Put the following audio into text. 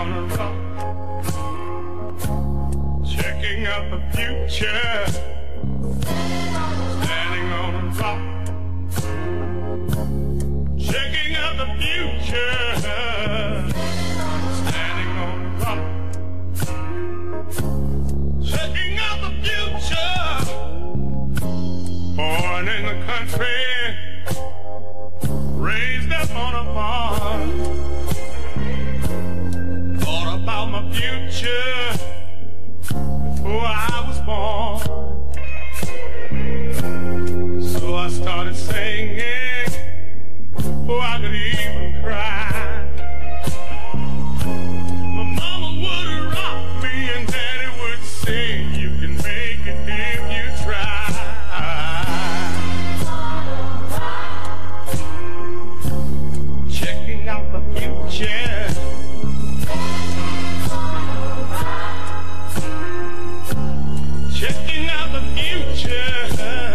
on a rock checking out the future, standing on a rock, checking out the future, standing on a rock, checking out the future, born in the country, raised up on a farm future before I was born. So I started singing before I could even. about the future.